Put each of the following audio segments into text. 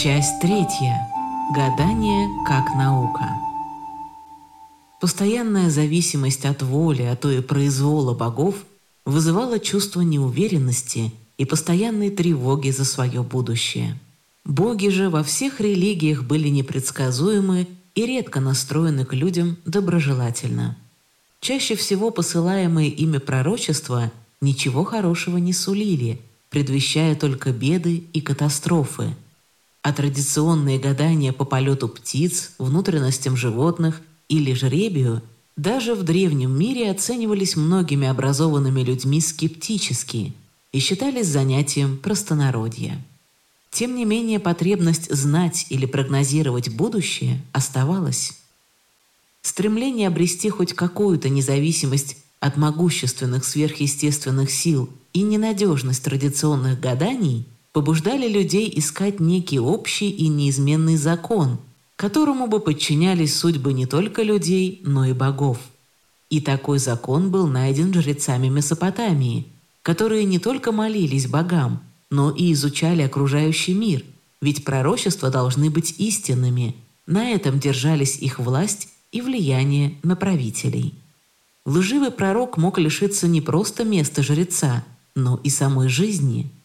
Часть третья. Гадание как наука. Постоянная зависимость от воли, а то и произвола богов вызывала чувство неуверенности и постоянной тревоги за свое будущее. Боги же во всех религиях были непредсказуемы и редко настроены к людям доброжелательно. Чаще всего посылаемые ими пророчества ничего хорошего не сулили, предвещая только беды и катастрофы – а традиционные гадания по полету птиц, внутренностям животных или жребию даже в древнем мире оценивались многими образованными людьми скептически и считались занятием простонародья. Тем не менее, потребность знать или прогнозировать будущее оставалась. Стремление обрести хоть какую-то независимость от могущественных сверхъестественных сил и ненадежность традиционных гаданий – побуждали людей искать некий общий и неизменный закон, которому бы подчинялись судьбы не только людей, но и богов. И такой закон был найден жрецами Месопотамии, которые не только молились богам, но и изучали окружающий мир, ведь пророчества должны быть истинными, на этом держались их власть и влияние на правителей. Лживый пророк мог лишиться не просто места жреца, но и самой жизни –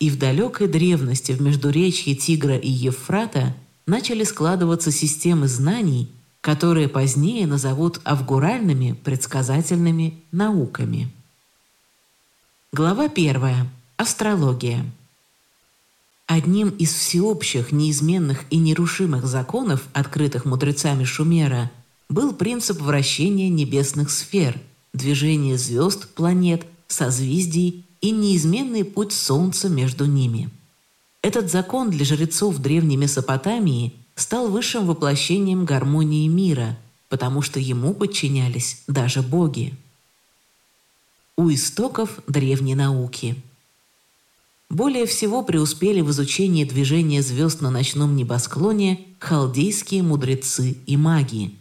и в далекой древности в междуречье Тигра и Евфрата начали складываться системы знаний, которые позднее назовут авгуральными предсказательными науками. Глава 1. Астрология. Одним из всеобщих, неизменных и нерушимых законов, открытых мудрецами Шумера, был принцип вращения небесных сфер, движения звезд, планет, созвездий и неизменный путь Солнца между ними. Этот закон для жрецов Древней Месопотамии стал высшим воплощением гармонии мира, потому что ему подчинялись даже боги. У истоков древней науки. Более всего преуспели в изучении движения звезд на ночном небосклоне халдейские мудрецы и маги.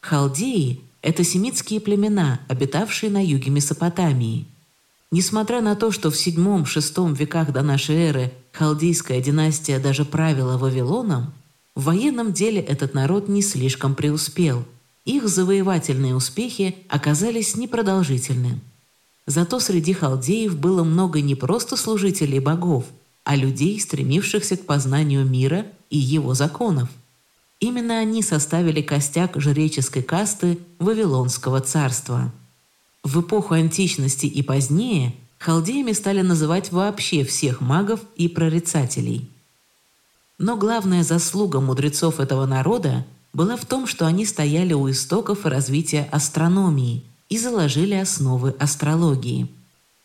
Халдеи – это семитские племена, обитавшие на юге Месопотамии – Несмотря на то, что в VII-VI веках до нашей эры халдейская династия даже правила Вавилоном, в военном деле этот народ не слишком преуспел. Их завоевательные успехи оказались непродолжительны. Зато среди халдеев было много не просто служителей богов, а людей, стремившихся к познанию мира и его законов. Именно они составили костяк жреческой касты Вавилонского царства – в эпоху античности и позднее халдеями стали называть вообще всех магов и прорицателей. Но главная заслуга мудрецов этого народа была в том, что они стояли у истоков развития астрономии и заложили основы астрологии.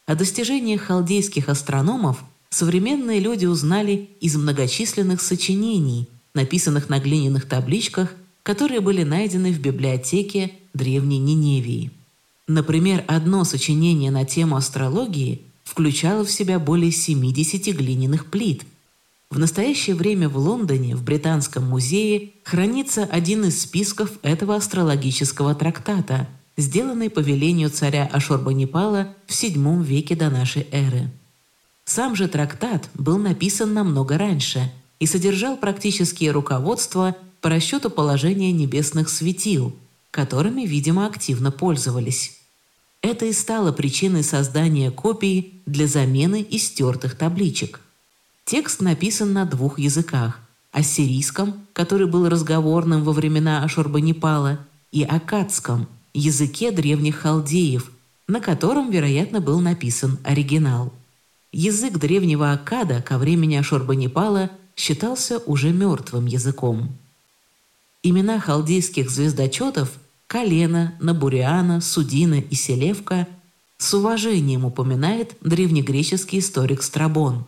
О достижениях халдейских астрономов современные люди узнали из многочисленных сочинений, написанных на глиняных табличках, которые были найдены в библиотеке Древней Ниневии. Например, одно сочинение на тему астрологии включало в себя более 70 глиняных плит. В настоящее время в Лондоне, в Британском музее, хранится один из списков этого астрологического трактата, сделанный по велению царя Ашурбанипала в VII веке до нашей эры. Сам же трактат был написан намного раньше и содержал практические руководства по расчету положения небесных светил, которыми, видимо, активно пользовались. Это и стало причиной создания копий для замены истертых табличек. Текст написан на двух языках – ассирийском, который был разговорным во времена Ашурбанипала, и акадском – языке древних халдеев, на котором, вероятно, был написан оригинал. Язык древнего Акада ко времени Ашурбанипала считался уже мертвым языком. Имена халдейских звездочетов – Колено, Набуриана, Судина и Селевка с уважением упоминает древнегреческий историк Страбон.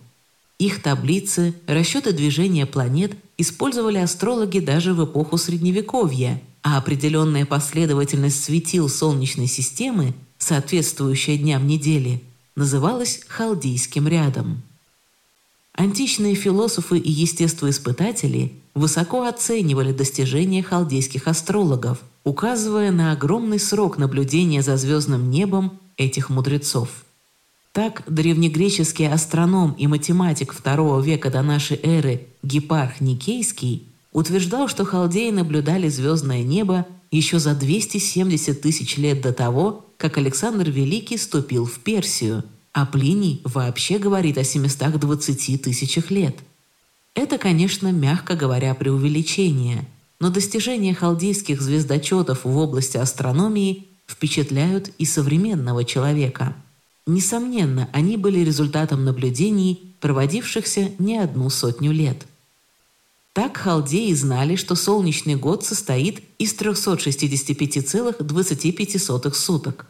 Их таблицы, расчеты движения планет использовали астрологи даже в эпоху Средневековья, а определенная последовательность светил Солнечной системы, соответствующая дням недели, называлась халдейским рядом. Античные философы и естествоиспытатели высоко оценивали достижения халдейских астрологов, указывая на огромный срок наблюдения за звездным небом этих мудрецов. Так древнегреческий астроном и математик II века до нашей эры Гепарх Никейский утверждал, что халдеи наблюдали звездное небо еще за 270 тысяч лет до того, как Александр Великий ступил в Персию, а Плиний вообще говорит о 720 тысячах лет. Это, конечно, мягко говоря, преувеличение, но достижения халдейских звездочетов в области астрономии впечатляют и современного человека. Несомненно, они были результатом наблюдений, проводившихся не одну сотню лет. Так халдеи знали, что солнечный год состоит из 365,25 суток.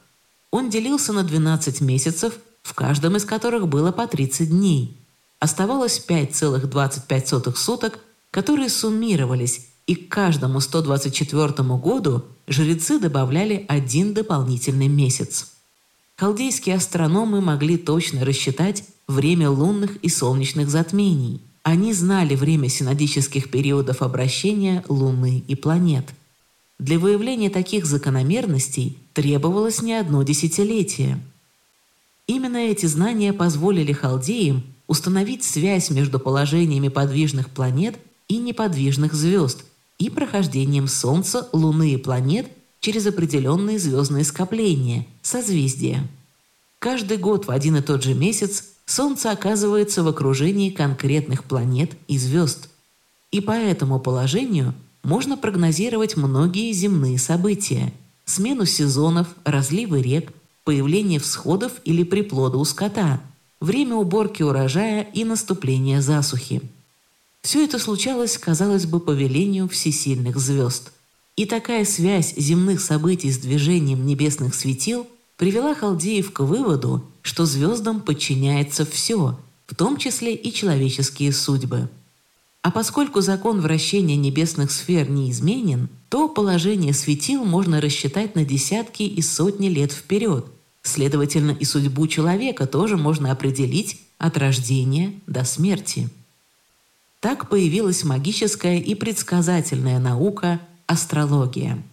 Он делился на 12 месяцев, в каждом из которых было по 30 дней. Оставалось 5,25 суток, которые суммировались, и к каждому 124 году жрецы добавляли один дополнительный месяц. Халдейские астрономы могли точно рассчитать время лунных и солнечных затмений – они знали время синодических периодов обращения Луны и планет. Для выявления таких закономерностей требовалось не одно десятилетие. Именно эти знания позволили халдеям установить связь между положениями подвижных планет и неподвижных звезд и прохождением Солнца, Луны и планет через определенные звездные скопления, созвездия. Каждый год в один и тот же месяц Солнце оказывается в окружении конкретных планет и звезд. И по этому положению можно прогнозировать многие земные события – смену сезонов, разливы рек, появление всходов или приплода у скота, время уборки урожая и наступление засухи. Все это случалось, казалось бы, по велению всесильных звезд. И такая связь земных событий с движением небесных светил привела халдеев к выводу, что звездам подчиняется все, в том числе и человеческие судьбы. А поскольку закон вращения небесных сфер неизменен, то положение светил можно рассчитать на десятки и сотни лет вперед. Следовательно, и судьбу человека тоже можно определить от рождения до смерти. Так появилась магическая и предсказательная наука – астрология.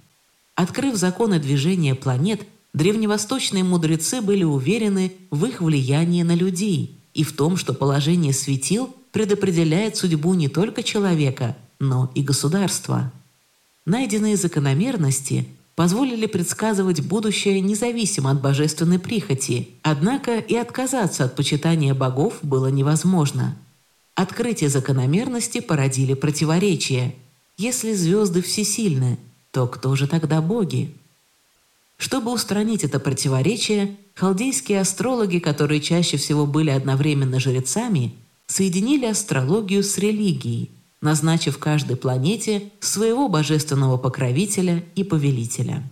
Открыв законы движения планет – древневосточные мудрецы были уверены в их влиянии на людей и в том, что положение светил предопределяет судьбу не только человека, но и государства. Найденные закономерности позволили предсказывать будущее независимо от божественной прихоти, однако и отказаться от почитания богов было невозможно. Открытие закономерности породили противоречия. Если звезды всесильны, то кто же тогда боги? Чтобы устранить это противоречие, халдейские астрологи, которые чаще всего были одновременно жрецами, соединили астрологию с религией, назначив каждой планете своего божественного покровителя и повелителя.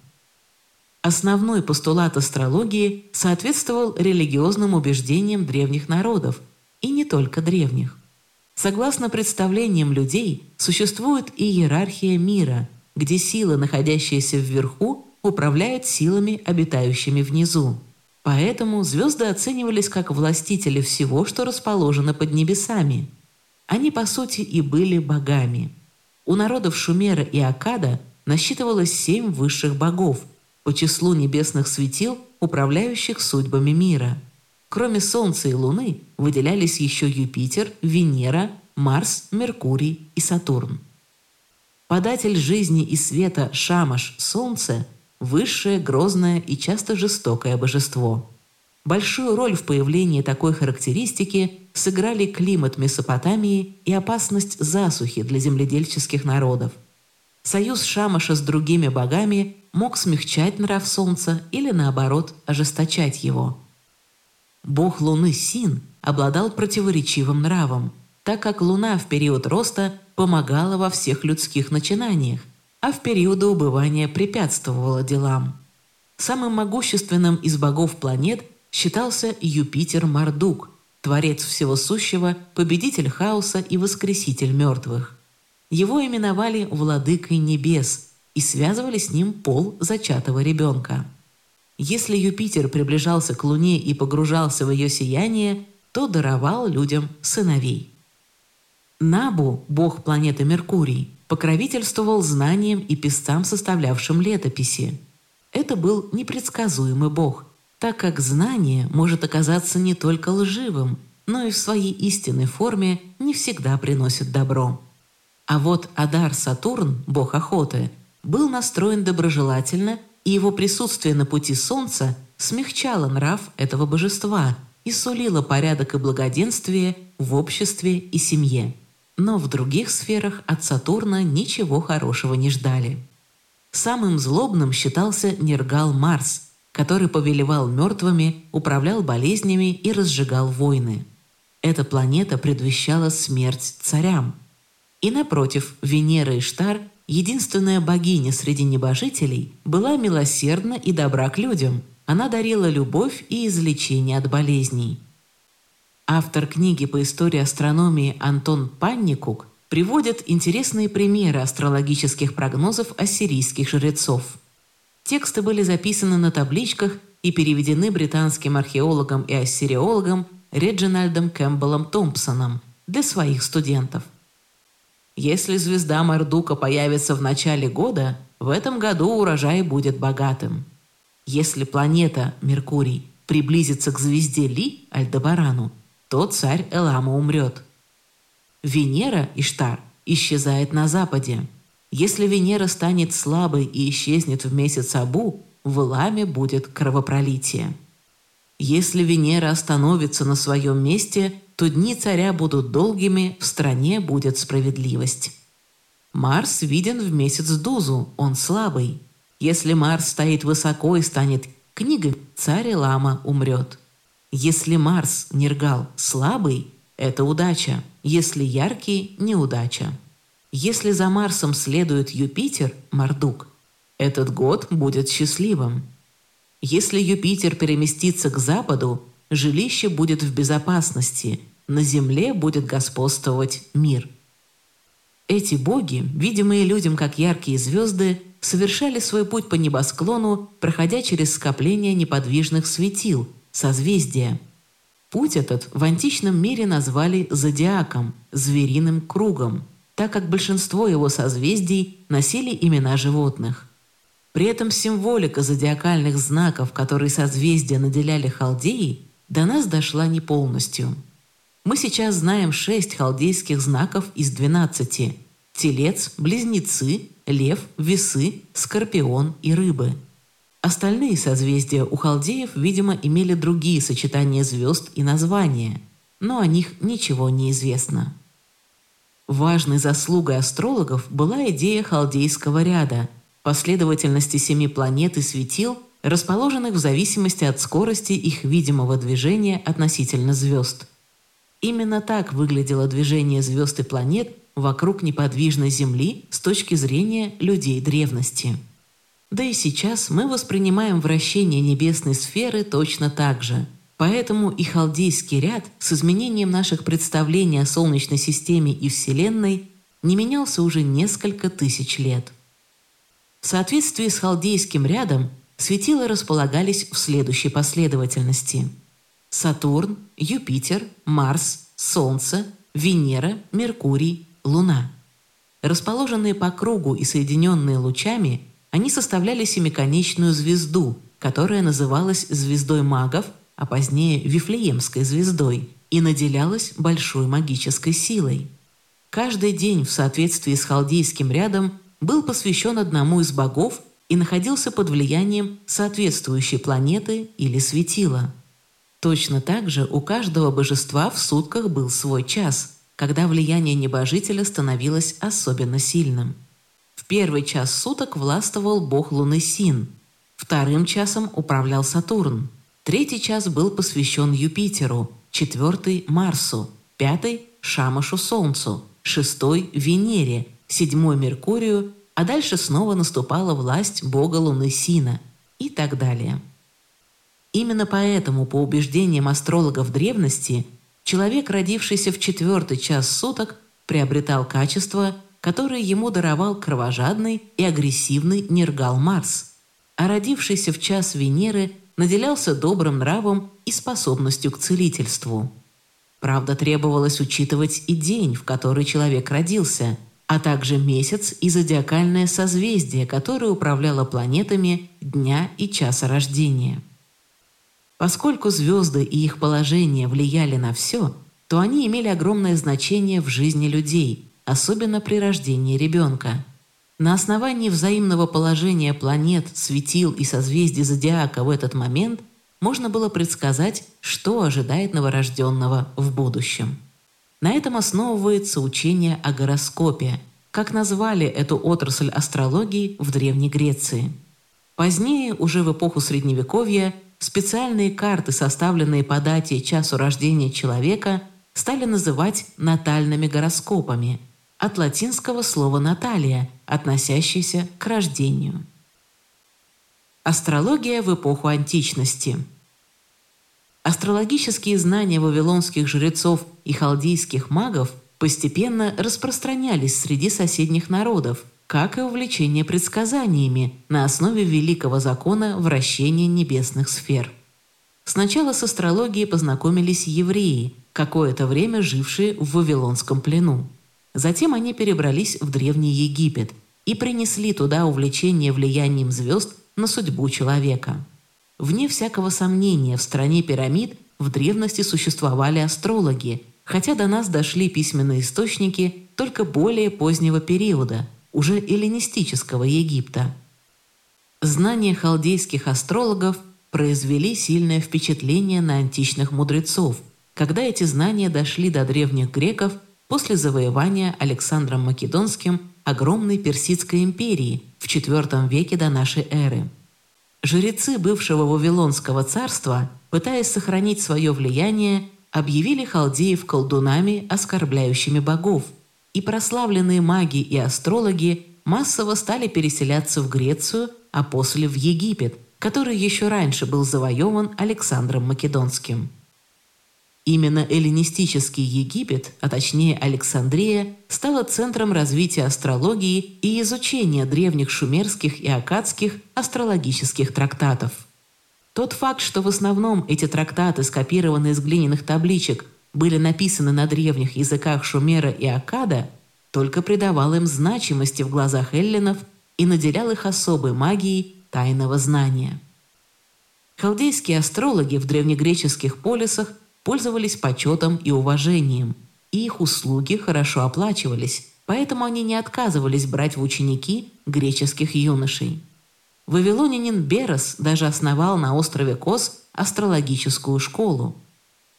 Основной постулат астрологии соответствовал религиозным убеждениям древних народов, и не только древних. Согласно представлениям людей, существует иерархия мира, где силы, находящиеся вверху, управляет силами, обитающими внизу. Поэтому звезды оценивались как властители всего, что расположено под небесами. Они, по сути, и были богами. У народов Шумера и Акада насчитывалось семь высших богов по числу небесных светил, управляющих судьбами мира. Кроме Солнца и Луны выделялись еще Юпитер, Венера, Марс, Меркурий и Сатурн. Податель жизни и света Шамаш, Солнце, высшее, грозное и часто жестокое божество. Большую роль в появлении такой характеристики сыграли климат Месопотамии и опасность засухи для земледельческих народов. Союз Шамаша с другими богами мог смягчать нрав Солнца или, наоборот, ожесточать его. Бог Луны Син обладал противоречивым нравом, так как Луна в период роста помогала во всех людских начинаниях, а в периоды убывания препятствовала делам. Самым могущественным из богов планет считался Юпитер Мардук, творец всего сущего, победитель хаоса и воскреситель мертвых. Его именовали «владыкой небес» и связывали с ним пол зачатого ребенка. Если Юпитер приближался к Луне и погружался в ее сияние, то даровал людям сыновей. Набу, бог планеты Меркурий, покровительствовал знаниям и писцам, составлявшим летописи. Это был непредсказуемый бог. так как знание может оказаться не только лживым, но и в своей истинной форме не всегда приносит добро. А вот Адар Сатурн, бог охоты, был настроен доброжелательно, и его присутствие на пути Солнца смягчало нрав этого божества и сулило порядок и благоденствие в обществе и семье. Но в других сферах от Сатурна ничего хорошего не ждали. Самым злобным считался Нергал Марс, который повелевал мертвыми, управлял болезнями и разжигал войны. Эта планета предвещала смерть царям. И напротив, Венера и Штар, единственная богиня среди небожителей, была милосердна и добра к людям. Она дарила любовь и излечение от болезней. Автор книги по истории астрономии Антон Панникук приводит интересные примеры астрологических прогнозов ассирийских жрецов – Тексты были записаны на табличках и переведены британским археологом и ассириологом Реджинальдом Кэмпбеллом Томпсоном для своих студентов. Если звезда Мардука появится в начале года, в этом году урожай будет богатым. Если планета, Меркурий, приблизится к звезде Ли, Альдебарану, то царь Элама умрет. Венера, Иштар, исчезает на западе. Если Венера станет слабой и исчезнет в месяц Абу, в Иламе будет кровопролитие. Если Венера остановится на своем месте, то дни царя будут долгими, в стране будет справедливость. Марс виден в месяц Дузу, он слабый. Если Марс стоит высоко и станет книгой, царь Лама умрет. Если Марс, Нергал, слабый, это удача, если яркий – неудача. Если за Марсом следует Юпитер, Мардук, этот год будет счастливым. Если Юпитер переместится к западу, жилище будет в безопасности, на земле будет господствовать мир. Эти боги, видимые людям как яркие звезды, совершали свой путь по небосклону, проходя через скопление неподвижных светил, созвездия. Путь этот в античном мире назвали зодиаком, звериным кругом – так как большинство его созвездий носили имена животных. При этом символика зодиакальных знаков, которые созвездия наделяли халдеи, до нас дошла не полностью. Мы сейчас знаем шесть халдейских знаков из двенадцати – телец, близнецы, лев, весы, скорпион и рыбы. Остальные созвездия у халдеев, видимо, имели другие сочетания звезд и названия, но о них ничего не известно. Важной заслугой астрологов была идея халдейского ряда, последовательности семи планет и светил, расположенных в зависимости от скорости их видимого движения относительно звезд. Именно так выглядело движение звезд и планет вокруг неподвижной Земли с точки зрения людей древности. Да и сейчас мы воспринимаем вращение небесной сферы точно так же – Поэтому и халдейский ряд с изменением наших представлений о Солнечной системе и Вселенной не менялся уже несколько тысяч лет. В соответствии с халдейским рядом светила располагались в следующей последовательности. Сатурн, Юпитер, Марс, Солнце, Венера, Меркурий, Луна. Расположенные по кругу и соединенные лучами, они составляли семиконечную звезду, которая называлась звездой магов – а позднее Вифлеемской звездой, и наделялась большой магической силой. Каждый день в соответствии с халдейским рядом был посвящен одному из богов и находился под влиянием соответствующей планеты или светила. Точно так же у каждого божества в сутках был свой час, когда влияние небожителя становилось особенно сильным. В первый час суток властвовал бог Луны Син, вторым часом управлял Сатурн, Третий час был посвящен Юпитеру, четвертый – Марсу, пятый – Шамашу Солнцу, шестой – Венере, седьмой – Меркурию, а дальше снова наступала власть бога Луны Сина и так далее. Именно поэтому, по убеждениям астрологов древности, человек, родившийся в четвертый час суток, приобретал качества, которые ему даровал кровожадный и агрессивный Нергал Марс, а родившийся в час Венеры – наделялся добрым нравом и способностью к целительству. Правда, требовалось учитывать и день, в который человек родился, а также месяц и зодиакальное созвездие, которое управляло планетами дня и часа рождения. Поскольку звезды и их положение влияли на все, то они имели огромное значение в жизни людей, особенно при рождении ребенка. На основании взаимного положения планет, светил и созвездий зодиака в этот момент можно было предсказать, что ожидает новорожденного в будущем. На этом основывается учение о гороскопе, как назвали эту отрасль астрологии в Древней Греции. Позднее, уже в эпоху Средневековья, специальные карты, составленные по дате и часу рождения человека, стали называть натальными гороскопами, от латинского слова «наталия», относящийся к рождению. Астрология в эпоху античности – Астрологические знания вавилонских жрецов и халдейских магов постепенно распространялись среди соседних народов, как и увлечение предсказаниями на основе великого закона вращения небесных сфер. Сначала с астрологией познакомились евреи, какое-то время жившие в Вавилонском плену. Затем они перебрались в Древний Египет и принесли туда увлечение влиянием звезд на судьбу человека. Вне всякого сомнения, в стране пирамид в древности существовали астрологи, хотя до нас дошли письменные источники только более позднего периода, уже эллинистического Египта. Знания халдейских астрологов произвели сильное впечатление на античных мудрецов, когда эти знания дошли до древних греков после завоевания Александром Македонским огромной Персидской империи в IV веке до нашей эры. Жрецы бывшего Вавилонского царства, пытаясь сохранить свое влияние, объявили халдеев колдунами, оскорбляющими богов, и прославленные маги и астрологи массово стали переселяться в Грецию, а после в Египет, который еще раньше был завоеван Александром Македонским. Именно эллинистический Египет, а точнее Александрия, стала центром развития астрологии и изучения древних шумерских и аккадских астрологических трактатов. Тот факт, что в основном эти трактаты, скопированы из глиняных табличек, были написаны на древних языках Шумера и Аккада, только придавал им значимости в глазах эллинов и наделял их особой магией тайного знания. Халдейские астрологи в древнегреческих полисах – пользовались почетом и уважением, их услуги хорошо оплачивались, поэтому они не отказывались брать в ученики греческих юношей. Вавилонянин Берос даже основал на острове Кос астрологическую школу.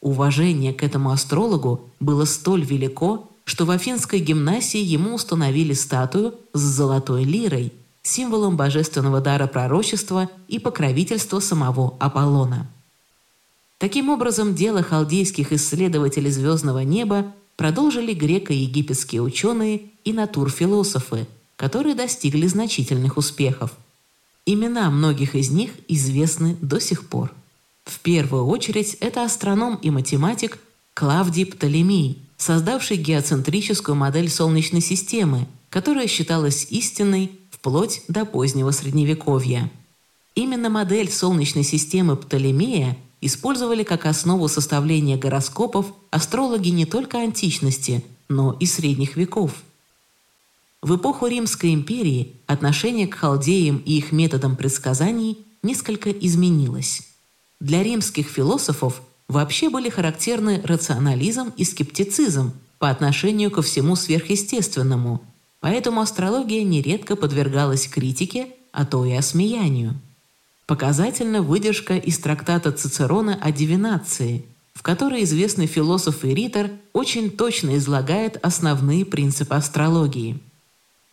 Уважение к этому астрологу было столь велико, что в Афинской гимнасии ему установили статую с золотой лирой, символом божественного дара пророчества и покровительства самого Аполлона. Таким образом, дело халдейских исследователей звездного неба продолжили греко-египетские ученые и натурфилософы, которые достигли значительных успехов. Имена многих из них известны до сих пор. В первую очередь это астроном и математик Клавдий Птолемей, создавший геоцентрическую модель Солнечной системы, которая считалась истинной вплоть до позднего Средневековья. Именно модель Солнечной системы Птолемея использовали как основу составления гороскопов астрологи не только античности, но и средних веков. В эпоху Римской империи отношение к халдеям и их методам предсказаний несколько изменилось. Для римских философов вообще были характерны рационализм и скептицизм по отношению ко всему сверхъестественному, поэтому астрология нередко подвергалась критике, а то и осмеянию. Показательна выдержка из трактата Цицерона о дивинации, в которой известный философ и ритор очень точно излагает основные принципы астрологии.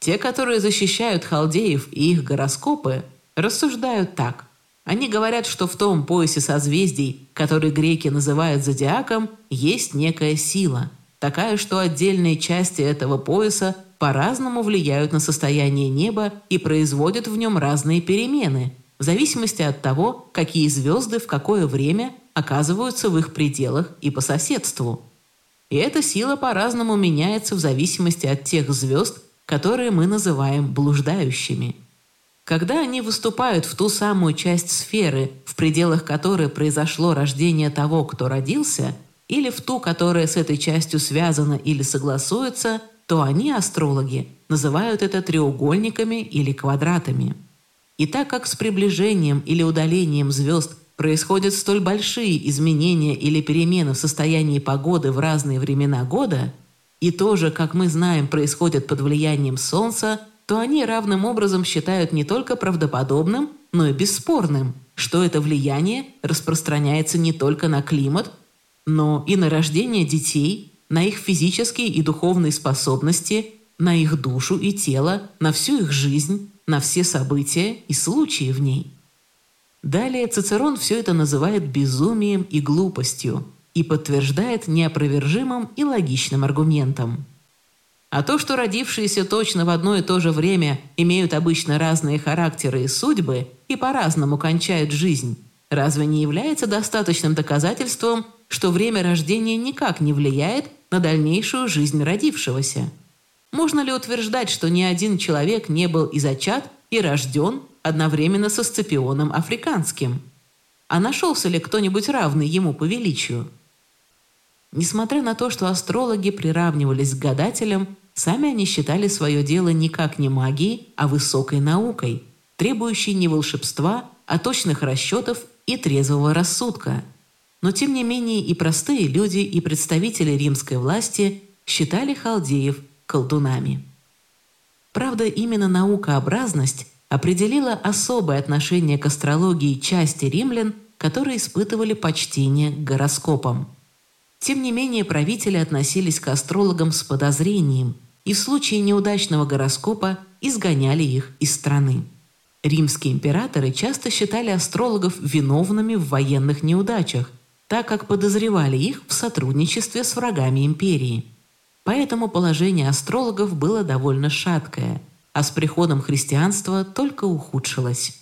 Те, которые защищают халдеев и их гороскопы, рассуждают так. Они говорят, что в том поясе созвездий, который греки называют зодиаком, есть некая сила, такая, что отдельные части этого пояса по-разному влияют на состояние неба и производят в нем разные перемены – в зависимости от того, какие звезды в какое время оказываются в их пределах и по соседству. И эта сила по-разному меняется в зависимости от тех звезд, которые мы называем блуждающими. Когда они выступают в ту самую часть сферы, в пределах которой произошло рождение того, кто родился, или в ту, которая с этой частью связана или согласуется, то они, астрологи, называют это треугольниками или квадратами. И так как с приближением или удалением звезд происходят столь большие изменения или перемены в состоянии погоды в разные времена года, и тоже, как мы знаем, происходят под влиянием Солнца, то они равным образом считают не только правдоподобным, но и бесспорным, что это влияние распространяется не только на климат, но и на рождение детей, на их физические и духовные способности, на их душу и тело, на всю их жизнь, на все события и случаи в ней. Далее Цицерон все это называет безумием и глупостью и подтверждает неопровержимым и логичным аргументом. А то, что родившиеся точно в одно и то же время имеют обычно разные характеры и судьбы и по-разному кончают жизнь, разве не является достаточным доказательством, что время рождения никак не влияет на дальнейшую жизнь родившегося? Можно ли утверждать, что ни один человек не был и зачат, и рожден одновременно со Сципионом Африканским? А нашелся ли кто-нибудь равный ему по величию? Несмотря на то, что астрологи приравнивались к гадателям, сами они считали свое дело никак не магией, а высокой наукой, требующей не волшебства, а точных расчетов и трезвого рассудка. Но тем не менее и простые люди, и представители римской власти считали халдеев колдунами. Правда, именно наукообразность определила особое отношение к астрологии части римлян, которые испытывали почтение к гороскопам. Тем не менее, правители относились к астрологам с подозрением и в случае неудачного гороскопа изгоняли их из страны. Римские императоры часто считали астрологов виновными в военных неудачах, так как подозревали их в сотрудничестве с врагами империи. Поэтому положение астрологов было довольно шаткое – а с приходом христианства только ухудшилось.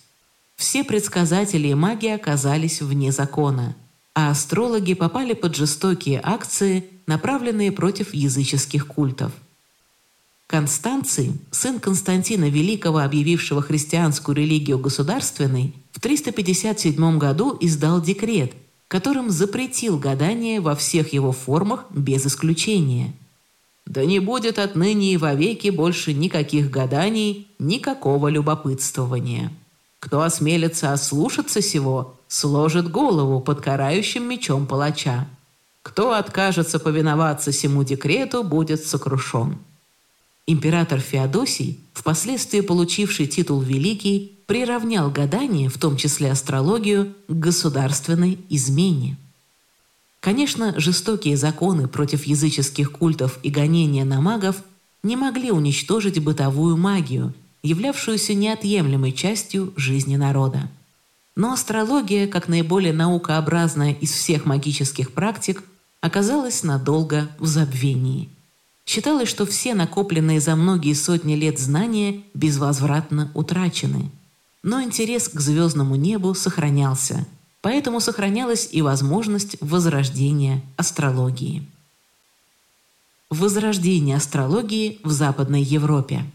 Все предсказатели и маги оказались вне закона, а астрологи попали под жестокие акции, направленные против языческих культов. Констанций, сын Константина Великого, объявившего христианскую религию государственной, в 357 году издал декрет, которым запретил гадание во всех его формах без исключения – да не будет отныне и вовеки больше никаких гаданий, никакого любопытствования. Кто осмелится ослушаться сего, сложит голову под карающим мечом палача. Кто откажется повиноваться сему декрету, будет сокрушен. Император Феодосий, впоследствии получивший титул Великий, приравнял гадание, в том числе астрологию, к государственной измене. Конечно, жестокие законы против языческих культов и гонения на магов не могли уничтожить бытовую магию, являвшуюся неотъемлемой частью жизни народа. Но астрология, как наиболее наукообразная из всех магических практик, оказалась надолго в забвении. Считалось, что все накопленные за многие сотни лет знания безвозвратно утрачены. Но интерес к звездному небу сохранялся – Поэтому сохранялась и возможность возрождения астрологии. Возрождение астрологии в Западной Европе.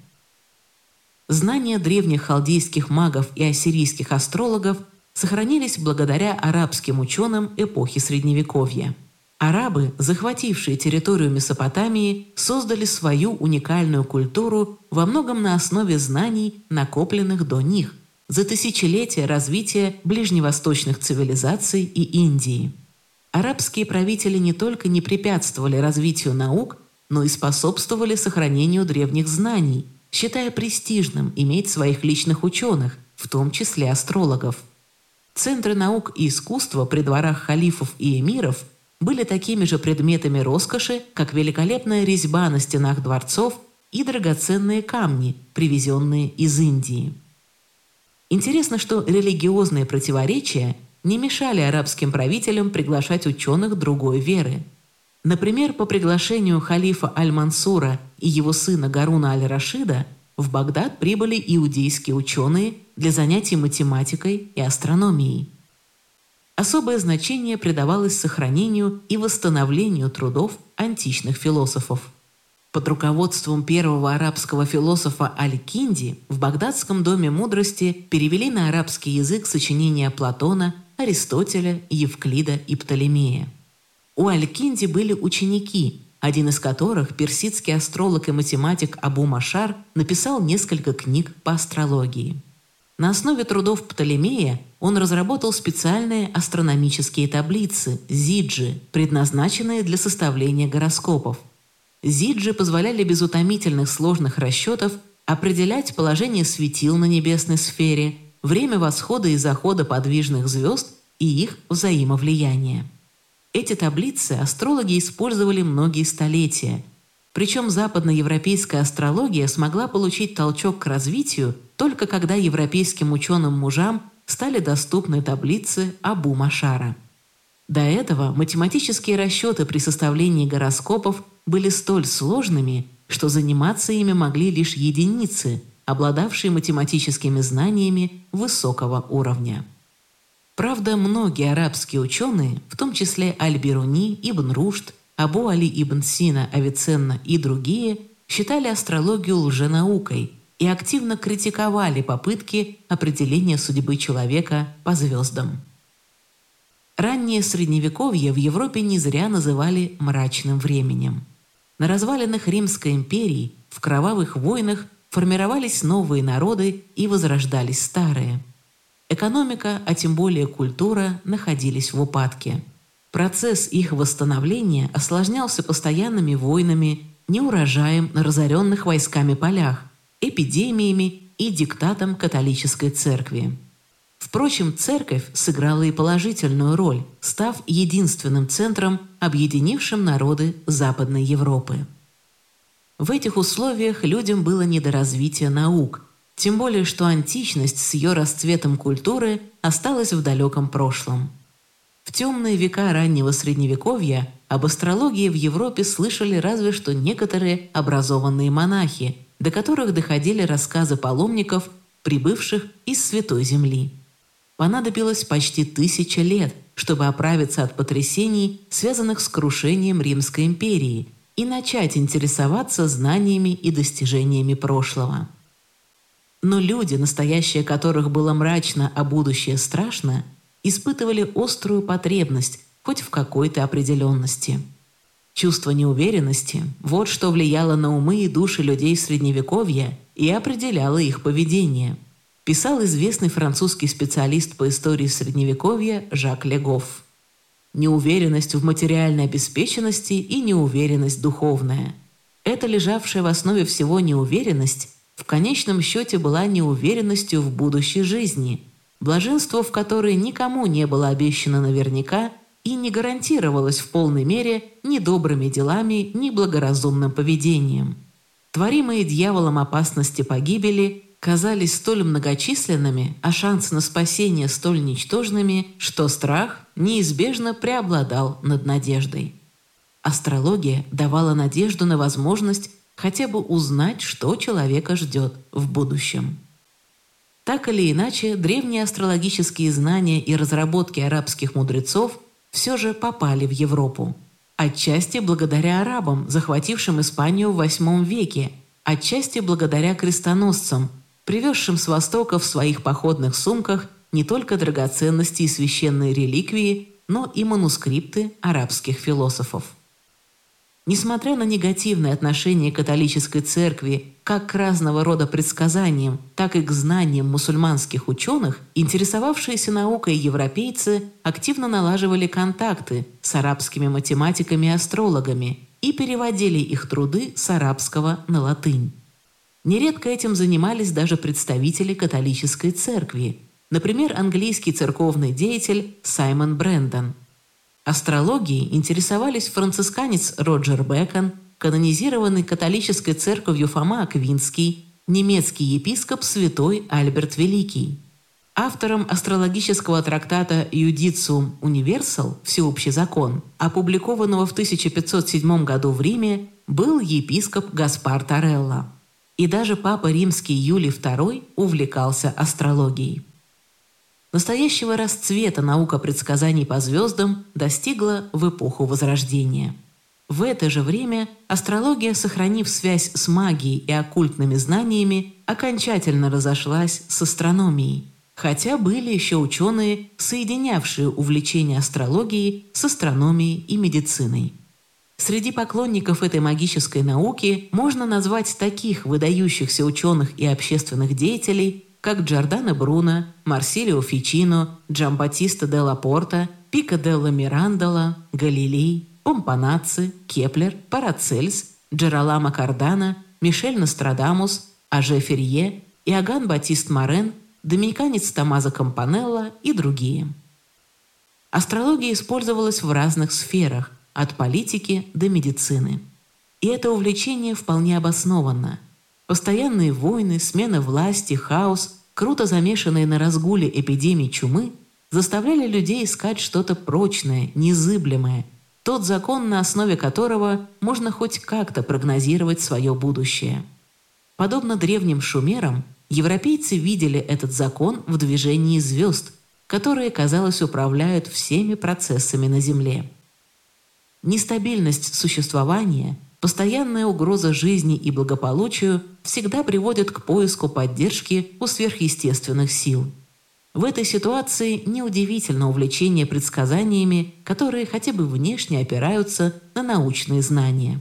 Знания древних халдейских магов и ассирийских астрологов сохранились благодаря арабским ученым эпохи Средневековья. Арабы, захватившие территорию Месопотамии, создали свою уникальную культуру во многом на основе знаний, накопленных до них – за тысячелетия развития ближневосточных цивилизаций и Индии. Арабские правители не только не препятствовали развитию наук, но и способствовали сохранению древних знаний, считая престижным иметь своих личных ученых, в том числе астрологов. Центры наук и искусства при дворах халифов и эмиров были такими же предметами роскоши, как великолепная резьба на стенах дворцов и драгоценные камни, привезенные из Индии. Интересно, что религиозные противоречия не мешали арабским правителям приглашать ученых другой веры. Например, по приглашению халифа Аль-Мансура и его сына Гаруна Аль-Рашида в Багдад прибыли иудейские ученые для занятий математикой и астрономией. Особое значение придавалось сохранению и восстановлению трудов античных философов. Под руководством первого арабского философа Аль-Кинди в Багдадском доме мудрости перевели на арабский язык сочинения Платона, Аристотеля, Евклида и Птолемея. У Аль-Кинди были ученики, один из которых, персидский астролог и математик Абу Машар, написал несколько книг по астрологии. На основе трудов Птолемея он разработал специальные астрономические таблицы – зиджи, предназначенные для составления гороскопов. Зиджи позволяли без утомительных сложных расчетов определять положение светил на небесной сфере, время восхода и захода подвижных звезд и их взаимовлияние. Эти таблицы астрологи использовали многие столетия, причем западноевропейская астрология смогла получить толчок к развитию только когда европейским ученым-мужам стали доступны таблицы Абу Машара. До этого математические расчеты при составлении гороскопов были столь сложными, что заниматься ими могли лишь единицы, обладавшие математическими знаниями высокого уровня. Правда, многие арабские ученые, в том числе Аль-Бируни, Ибн Рушд, Абу Али Ибн Сина, Авиценна и другие, считали астрологию лженаукой и активно критиковали попытки определения судьбы человека по звездам. Раннее Средневековье в Европе не зря называли «мрачным временем». На развалинах Римской империи, в кровавых войнах формировались новые народы и возрождались старые. Экономика, а тем более культура, находились в упадке. Процесс их восстановления осложнялся постоянными войнами, неурожаем на разоренных войсками полях – эпидемиями и диктатом католической церкви. Впрочем, церковь сыграла и положительную роль, став единственным центром, объединившим народы Западной Европы. В этих условиях людям было не до развития наук, тем более что античность с ее расцветом культуры осталась в далеком прошлом. В темные века раннего Средневековья об астрологии в Европе слышали разве что некоторые образованные монахи – до которых доходили рассказы паломников, прибывших из Святой Земли. Понадобилось почти тысяча лет, чтобы оправиться от потрясений, связанных с крушением Римской империи, и начать интересоваться знаниями и достижениями прошлого. Но люди, настоящее которых было мрачно, а будущее страшно, испытывали острую потребность хоть в какой-то определенности – Чувство неуверенности – вот что влияло на умы и души людей Средневековья и определяло их поведение, писал известный французский специалист по истории Средневековья Жак Легоф. Неуверенность в материальной обеспеченности и неуверенность духовная. Это лежавшая в основе всего неуверенность в конечном счете была неуверенностью в будущей жизни, блаженство в которой никому не было обещано наверняка – и не гарантировалось в полной мере ни добрыми делами, ни благоразумным поведением. Творимые дьяволом опасности погибели казались столь многочисленными, а шансы на спасение столь ничтожными, что страх неизбежно преобладал над надеждой. Астрология давала надежду на возможность хотя бы узнать, что человека ждет в будущем. Так или иначе, древние астрологические знания и разработки арабских мудрецов все же попали в Европу. Отчасти благодаря арабам, захватившим Испанию в VIII веке, отчасти благодаря крестоносцам, привезшим с Востока в своих походных сумках не только драгоценности и священные реликвии, но и манускрипты арабских философов. Несмотря на негативное отношение католической церкви как к разного рода предсказаниям, так и к знаниям мусульманских ученых, интересовавшиеся наукой европейцы активно налаживали контакты с арабскими математиками и астрологами и переводили их труды с арабского на латынь. Нередко этим занимались даже представители католической церкви, например, английский церковный деятель Саймон Брэндон – Астрологией интересовались францисканец Роджер Бекон, канонизированный католической церковью Фома Аквинский, немецкий епископ святой Альберт Великий. Автором астрологического трактата «Юдициум Универсал» «Всеобщий закон», опубликованного в 1507 году в Риме, был епископ Гаспар Тарелла. И даже папа римский Юлий II увлекался астрологией. Настоящего расцвета наука предсказаний по звездам достигла в эпоху Возрождения. В это же время астрология, сохранив связь с магией и оккультными знаниями, окончательно разошлась с астрономией, хотя были еще ученые, соединявшие увлечение астрологией с астрономией и медициной. Среди поклонников этой магической науки можно назвать таких выдающихся ученых и общественных деятелей, как Джордано Бруно, Марсилио Фичино, Джамбаттиста делла Порта, Пико делла Мирандола, Галилей, Помпонацци, Кеплер, Парацельс, Джероламо Кардано, Мишель Нострадамус, Аже Ферье, Иоганн Батист Морен, доминиканец Томазо Кампанелло и другие. Астрология использовалась в разных сферах, от политики до медицины. И это увлечение вполне обосновано. Постоянные войны, смена власти, хаос, круто замешанные на разгуле эпидемии чумы, заставляли людей искать что-то прочное, незыблемое, тот закон, на основе которого можно хоть как-то прогнозировать свое будущее. Подобно древним шумерам, европейцы видели этот закон в движении звезд, которые, казалось, управляют всеми процессами на Земле. Нестабильность существования, постоянная угроза жизни и благополучию всегда приводят к поиску поддержки у сверхъестественных сил. В этой ситуации неудивительно увлечение предсказаниями, которые хотя бы внешне опираются на научные знания.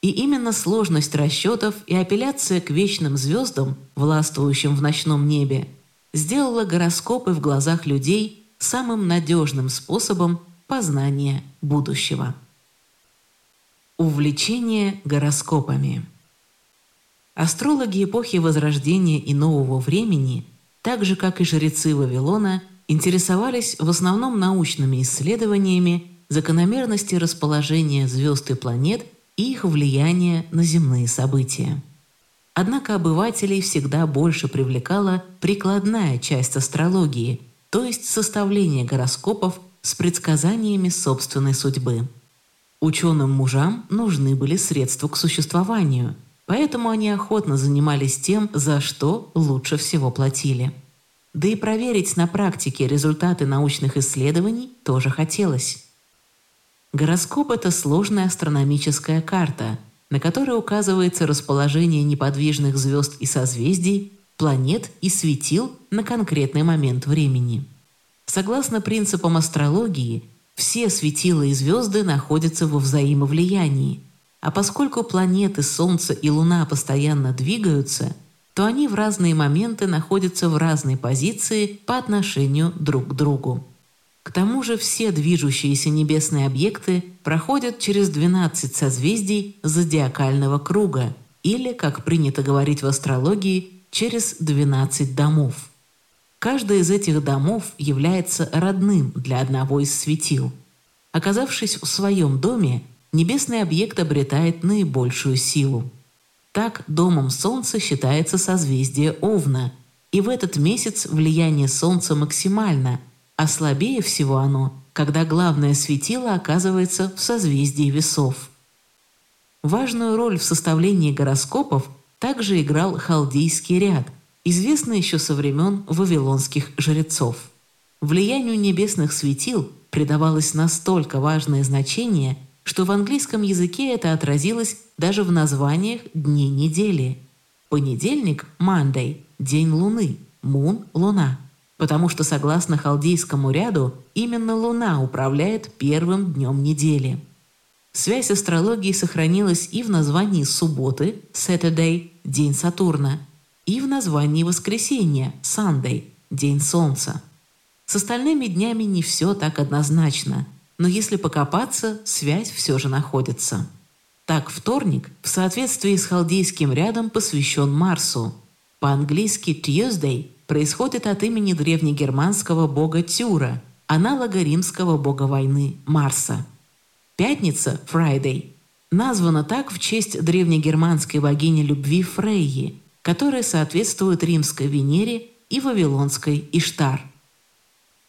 И именно сложность расчетов и апелляция к вечным звездам, властвующим в ночном небе, сделала гороскопы в глазах людей самым надежным способом познания будущего. Увлечение гороскопами Астрологи эпохи Возрождения и Нового времени, так же как и жрецы Вавилона, интересовались в основном научными исследованиями закономерности расположения звезд и планет и их влияния на земные события. Однако обывателей всегда больше привлекала прикладная часть астрологии, то есть составление гороскопов с предсказаниями собственной судьбы. Ученым мужам нужны были средства к существованию, поэтому они охотно занимались тем, за что лучше всего платили. Да и проверить на практике результаты научных исследований тоже хотелось. Гороскоп – это сложная астрономическая карта – на которой указывается расположение неподвижных звезд и созвездий, планет и светил на конкретный момент времени. Согласно принципам астрологии, все светила и звезды находятся во взаимовлиянии, а поскольку планеты, Солнце и Луна постоянно двигаются, то они в разные моменты находятся в разной позиции по отношению друг к другу. К тому же все движущиеся небесные объекты проходят через 12 созвездий зодиакального круга или, как принято говорить в астрологии, через 12 домов. Каждый из этих домов является родным для одного из светил. Оказавшись в своем доме, небесный объект обретает наибольшую силу. Так домом Солнца считается созвездие Овна, и в этот месяц влияние Солнца максимально – а слабее всего оно, когда главное светило оказывается в созвездии весов. Важную роль в составлении гороскопов также играл халдейский ряд, известный еще со времен вавилонских жрецов. Влиянию небесных светил придавалось настолько важное значение, что в английском языке это отразилось даже в названиях дней недели. Понедельник – Monday, день Луны, Moon – Луна – потому что, согласно халдейскому ряду, именно Луна управляет первым днем недели. Связь астрологии сохранилась и в названии субботы – Saturday – день Сатурна, и в названии воскресенья – Sunday – день Солнца. С остальными днями не все так однозначно, но если покопаться, связь все же находится. Так, вторник в соответствии с халдейским рядом посвящен Марсу. По-английски Tuesday происходит от имени древнегерманского бога Тюра, аналога римского бога войны Марса. Пятница, Friday, названа так в честь древнегерманской богини любви Фрейи, которая соответствует римской Венере и вавилонской Иштар.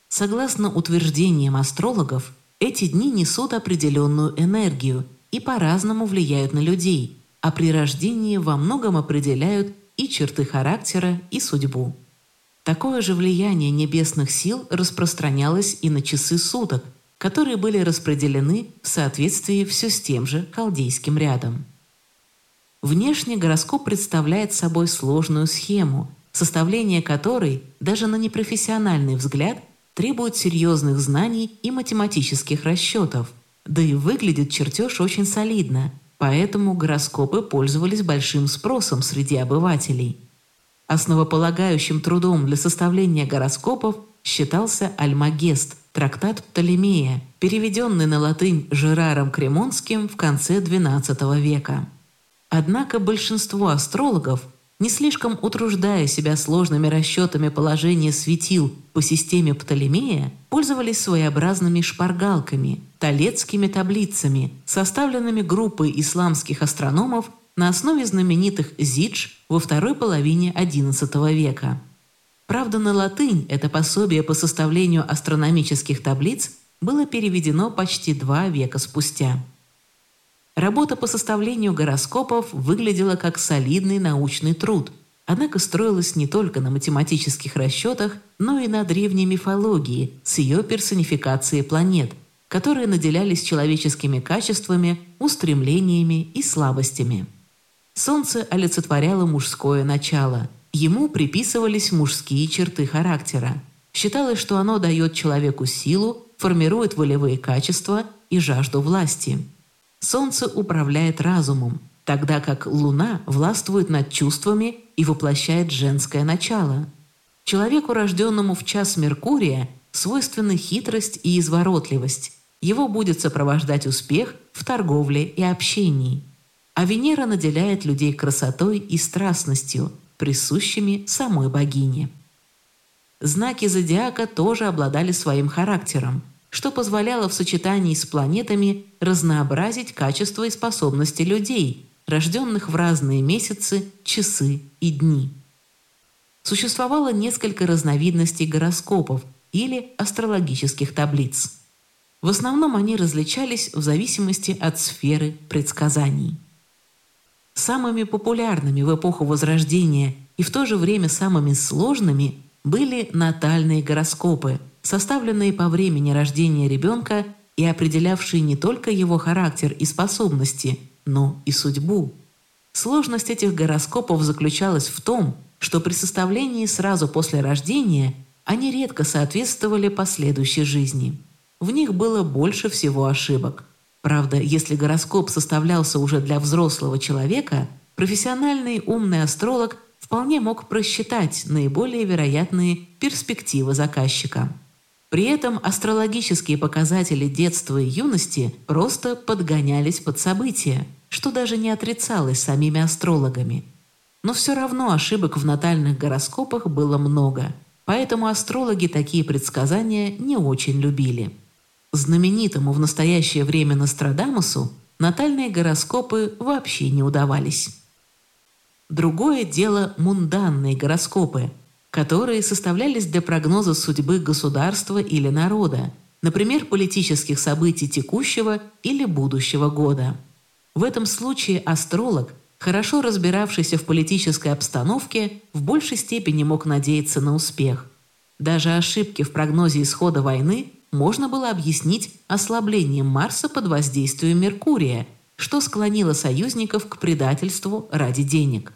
Согласно утверждениям астрологов, эти дни несут определенную энергию и по-разному влияют на людей, а при рождении во многом определяют и черты характера, и судьбу. Такое же влияние небесных сил распространялось и на часы суток, которые были распределены в соответствии все с тем же халдейским рядом. Внешне гороскоп представляет собой сложную схему, составление которой даже на непрофессиональный взгляд требует серьезных знаний и математических расчетов, да и выглядит чертеж очень солидно, поэтому гороскопы пользовались большим спросом среди обывателей – Основополагающим трудом для составления гороскопов считался Альмагест, трактат Птолемея, переведенный на латынь Жераром Кремонским в конце XII века. Однако большинство астрологов, не слишком утруждая себя сложными расчетами положения светил по системе Птолемея, пользовались своеобразными шпаргалками, талецкими таблицами, составленными группой исламских астрономов на основе знаменитых «Зидж» во второй половине XI века. Правда, на латынь это пособие по составлению астрономических таблиц было переведено почти два века спустя. Работа по составлению гороскопов выглядела как солидный научный труд, однако строилась не только на математических расчетах, но и на древней мифологии с ее персонификацией планет, которые наделялись человеческими качествами, устремлениями и слабостями. Солнце олицетворяло мужское начало. Ему приписывались мужские черты характера. Считалось, что оно дает человеку силу, формирует волевые качества и жажду власти. Солнце управляет разумом, тогда как Луна властвует над чувствами и воплощает женское начало. Человеку, рожденному в час Меркурия, свойственны хитрость и изворотливость. Его будет сопровождать успех в торговле и общении – а Венера наделяет людей красотой и страстностью, присущими самой богине. Знаки зодиака тоже обладали своим характером, что позволяло в сочетании с планетами разнообразить качество и способности людей, рожденных в разные месяцы, часы и дни. Существовало несколько разновидностей гороскопов или астрологических таблиц. В основном они различались в зависимости от сферы предсказаний. Самыми популярными в эпоху Возрождения и в то же время самыми сложными были натальные гороскопы, составленные по времени рождения ребенка и определявшие не только его характер и способности, но и судьбу. Сложность этих гороскопов заключалась в том, что при составлении сразу после рождения они редко соответствовали последующей жизни. В них было больше всего ошибок – Правда, если гороскоп составлялся уже для взрослого человека, профессиональный умный астролог вполне мог просчитать наиболее вероятные перспективы заказчика. При этом астрологические показатели детства и юности просто подгонялись под события, что даже не отрицалось самими астрологами. Но все равно ошибок в натальных гороскопах было много, поэтому астрологи такие предсказания не очень любили. Знаменитому в настоящее время Нострадамусу натальные гороскопы вообще не удавались. Другое дело – мунданные гороскопы, которые составлялись для прогноза судьбы государства или народа, например, политических событий текущего или будущего года. В этом случае астролог, хорошо разбиравшийся в политической обстановке, в большей степени мог надеяться на успех. Даже ошибки в прогнозе исхода войны можно было объяснить ослаблением Марса под воздействием Меркурия, что склонило союзников к предательству ради денег.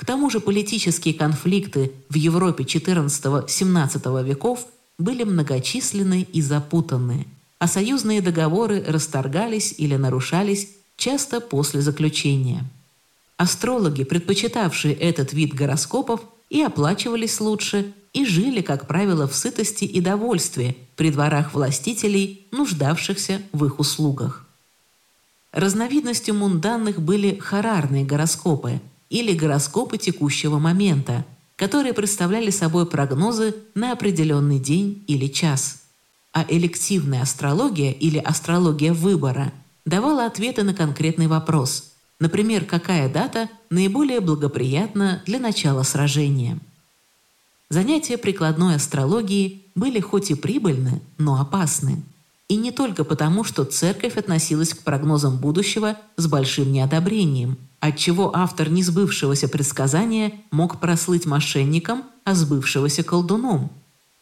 К тому же политические конфликты в Европе XIV-XVII веков были многочисленны и запутанны, а союзные договоры расторгались или нарушались часто после заключения. Астрологи, предпочитавшие этот вид гороскопов, и оплачивались лучше, и жили, как правило, в сытости и довольстве при дворах властителей, нуждавшихся в их услугах. Разновидностью мунданных были харарные гороскопы или гороскопы текущего момента, которые представляли собой прогнозы на определенный день или час. А элективная астрология или астрология выбора давала ответы на конкретный вопрос, например, какая дата наиболее благоприятна для начала сражения. Занятия прикладной астрологии были хоть и прибыльны, но опасны. И не только потому, что церковь относилась к прогнозам будущего с большим неодобрением, отчего автор несбывшегося предсказания мог прослыть мошенником, а сбывшегося колдуном.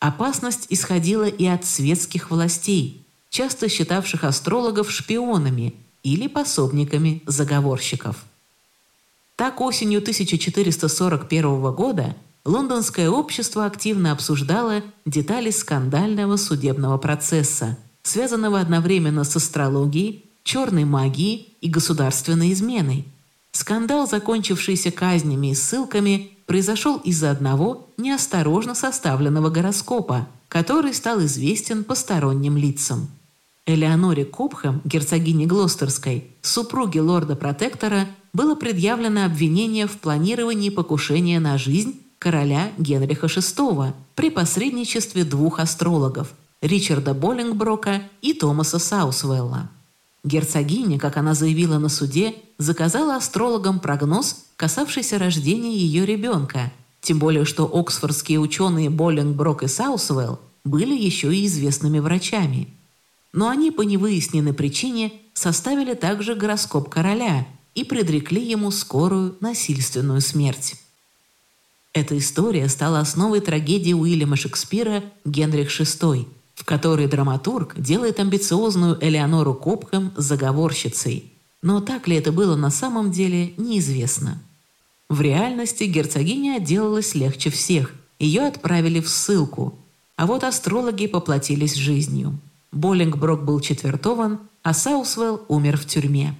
Опасность исходила и от светских властей, часто считавших астрологов шпионами или пособниками заговорщиков. Так осенью 1441 года лондонское общество активно обсуждало детали скандального судебного процесса, связанного одновременно с астрологией, черной магией и государственной изменой. Скандал, закончившийся казнями и ссылками, произошел из-за одного неосторожно составленного гороскопа, который стал известен посторонним лицам. Элеоноре Копхэм, герцогине Глостерской, супруге лорда-протектора, было предъявлено обвинение в планировании покушения на жизнь короля Генриха VI при посредничестве двух астрологов – Ричарда Боллингброка и Томаса Саусвелла. Герцогиня, как она заявила на суде, заказала астрологам прогноз, касавшийся рождения ее ребенка, тем более что оксфордские ученые Боллингброк и Саусвелл были еще и известными врачами. Но они по невыясненной причине составили также гороскоп короля и предрекли ему скорую насильственную смерть. Эта история стала основой трагедии Уильяма Шекспира «Генрих VI», в которой драматург делает амбициозную Элеонору Копхэм заговорщицей. Но так ли это было на самом деле, неизвестно. В реальности герцогиня отделалась легче всех. Ее отправили в ссылку. А вот астрологи поплатились жизнью. Боллингброк был четвертован, а Саусвелл умер в тюрьме.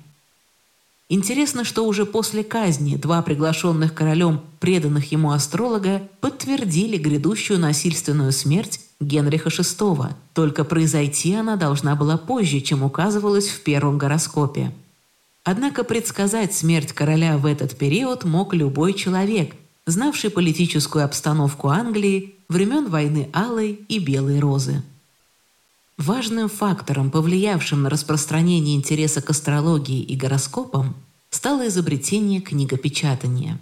Интересно, что уже после казни два приглашенных королем преданных ему астролога подтвердили грядущую насильственную смерть Генриха VI, только произойти она должна была позже, чем указывалось в первом гороскопе. Однако предсказать смерть короля в этот период мог любой человек, знавший политическую обстановку Англии времен войны Алой и Белой Розы. Важным фактором, повлиявшим на распространение интереса к астрологии и гороскопам, стало изобретение книгопечатания.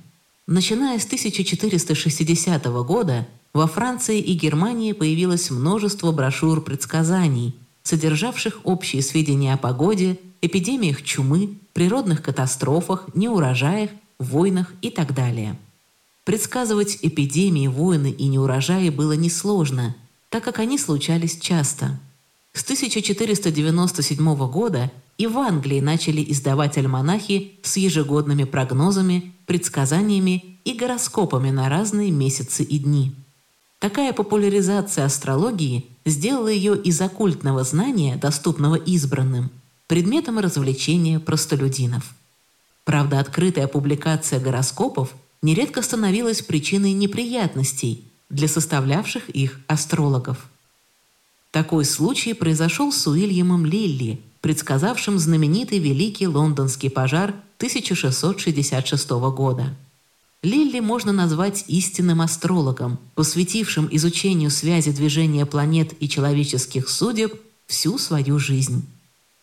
Начиная с 1460 года во Франции и Германии появилось множество брошюр предсказаний, содержавших общие сведения о погоде, эпидемиях чумы, природных катастрофах, неурожаях, войнах и так далее. Предсказывать эпидемии, войны и неурожаи было несложно, так как они случались часто – с 1497 года и в Англии начали издавать альманахи с ежегодными прогнозами, предсказаниями и гороскопами на разные месяцы и дни. Такая популяризация астрологии сделала ее из оккультного знания, доступного избранным, предметом развлечения простолюдинов. Правда, открытая публикация гороскопов нередко становилась причиной неприятностей для составлявших их астрологов. Такой случай произошел с Уильямом Лилли, предсказавшим знаменитый Великий Лондонский пожар 1666 года. Лилли можно назвать истинным астрологом, посвятившим изучению связи движения планет и человеческих судеб всю свою жизнь.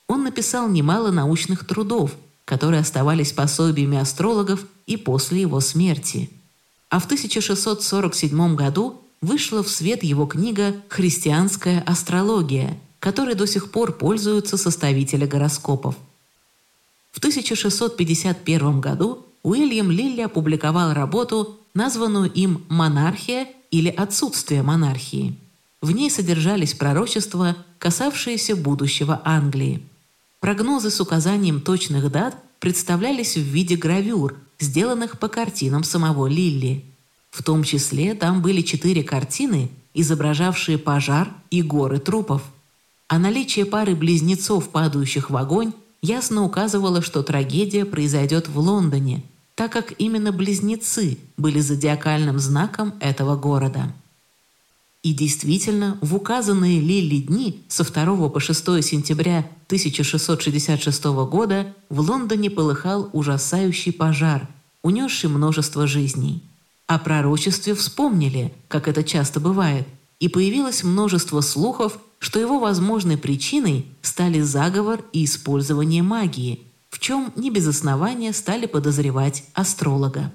Он написал немало научных трудов, которые оставались пособиями астрологов и после его смерти. А в 1647 году вышла в свет его книга «Христианская астрология», которой до сих пор пользуются составители гороскопов. В 1651 году Уильям Лилли опубликовал работу, названную им «Монархия» или «Отсутствие монархии». В ней содержались пророчества, касавшиеся будущего Англии. Прогнозы с указанием точных дат представлялись в виде гравюр, сделанных по картинам самого Лилли – в том числе там были четыре картины, изображавшие пожар и горы трупов. А наличие пары близнецов, падающих в огонь, ясно указывало, что трагедия произойдет в Лондоне, так как именно близнецы были зодиакальным знаком этого города. И действительно, в указанные Лили дни со 2 по 6 сентября 1666 года в Лондоне полыхал ужасающий пожар, унесший множество жизней. О пророчестве вспомнили, как это часто бывает, и появилось множество слухов, что его возможной причиной стали заговор и использование магии, в чем не без основания стали подозревать астролога.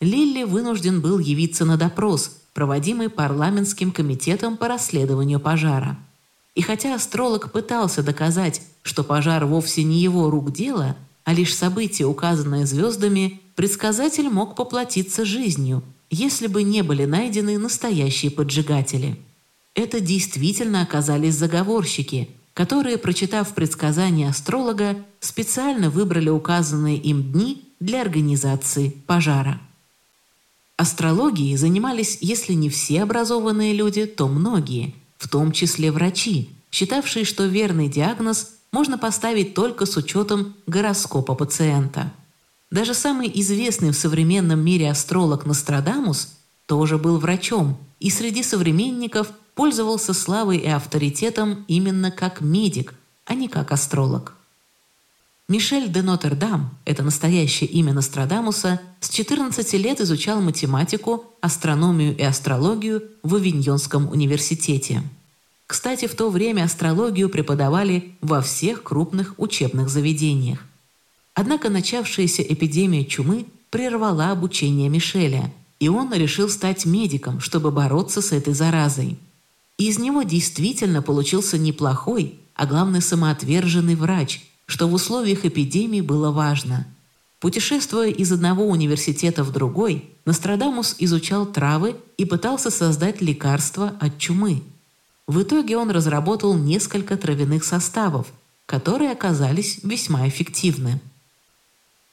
Лилли вынужден был явиться на допрос, проводимый парламентским комитетом по расследованию пожара. И хотя астролог пытался доказать, что пожар вовсе не его рук дело, а лишь событие, указанное звездами, предсказатель мог поплатиться жизнью, если бы не были найдены настоящие поджигатели. Это действительно оказались заговорщики, которые, прочитав предсказания астролога, специально выбрали указанные им дни для организации пожара. Астрологией занимались, если не все образованные люди, то многие, в том числе врачи, считавшие, что верный диагноз можно поставить только с учетом гороскопа пациента – Даже самый известный в современном мире астролог Нострадамус тоже был врачом и среди современников пользовался славой и авторитетом именно как медик, а не как астролог. Мишель де Нотр-Дам, это настоящее имя Нострадамуса, с 14 лет изучал математику, астрономию и астрологию в Авиньонском университете. Кстати, в то время астрологию преподавали во всех крупных учебных заведениях. Однако начавшаяся эпидемия чумы прервала обучение Мишеля, и он решил стать медиком, чтобы бороться с этой заразой. Из него действительно получился неплохой, а главное самоотверженный врач – что в условиях эпидемии было важно. Путешествуя из одного университета в другой, Нострадамус изучал травы и пытался создать лекарства от чумы. В итоге он разработал несколько травяных составов, которые оказались весьма эффективны.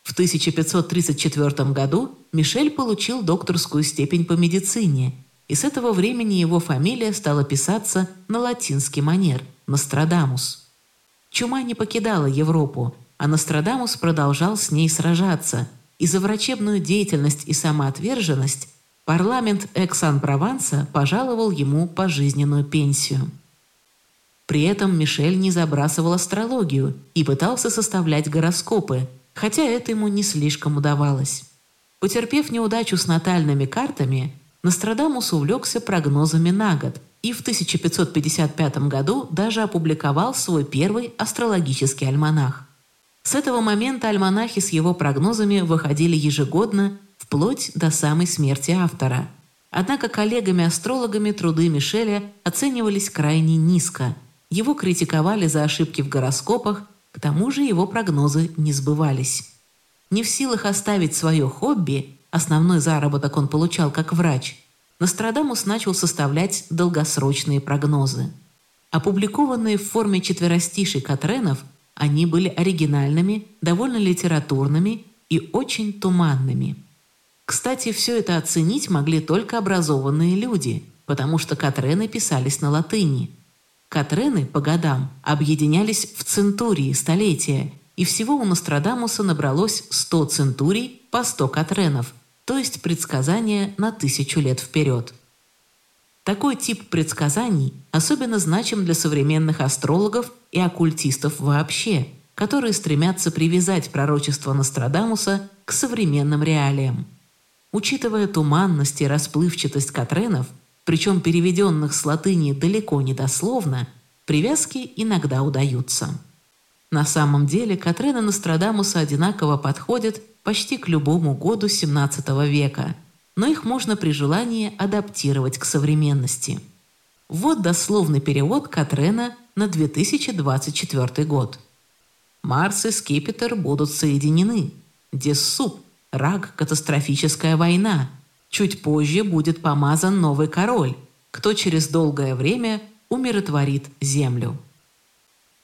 В 1534 году Мишель получил докторскую степень по медицине, и с этого времени его фамилия стала писаться на латинский манер – Нострадамус. Чума не покидала Европу, а Нострадамус продолжал с ней сражаться, и за врачебную деятельность и самоотверженность парламент Эксан-Прованса пожаловал ему пожизненную пенсию. При этом Мишель не забрасывал астрологию и пытался составлять гороскопы, хотя это ему не слишком удавалось. Потерпев неудачу с натальными картами, Нострадамус увлекся прогнозами на год – и в 1555 году даже опубликовал свой первый астрологический альманах. С этого момента альманахи с его прогнозами выходили ежегодно, вплоть до самой смерти автора. Однако коллегами-астрологами труды Мишеля оценивались крайне низко. Его критиковали за ошибки в гороскопах, к тому же его прогнозы не сбывались. Не в силах оставить свое хобби, основной заработок он получал как врач – Нострадамус начал составлять долгосрочные прогнозы. Опубликованные в форме четверостишей Катренов, они были оригинальными, довольно литературными и очень туманными. Кстати, все это оценить могли только образованные люди, потому что Катрены писались на латыни. Катрены по годам объединялись в центурии столетия, и всего у Нострадамуса набралось 100 центурий по 100 Катренов – то есть предсказания на тысячу лет вперед. Такой тип предсказаний особенно значим для современных астрологов и оккультистов вообще, которые стремятся привязать пророчество Нострадамуса к современным реалиям. Учитывая туманность и расплывчатость Катренов, причем переведенных с латыни далеко не дословно, привязки иногда удаются. На самом деле Катрены Нострадамуса одинаково подходят почти к любому году XVII века, но их можно при желании адаптировать к современности. Вот дословный перевод Катрена на 2024 год. Марс и Скипетр будут соединены. Дессуп, рак, катастрофическая война. Чуть позже будет помазан новый король, кто через долгое время умиротворит землю.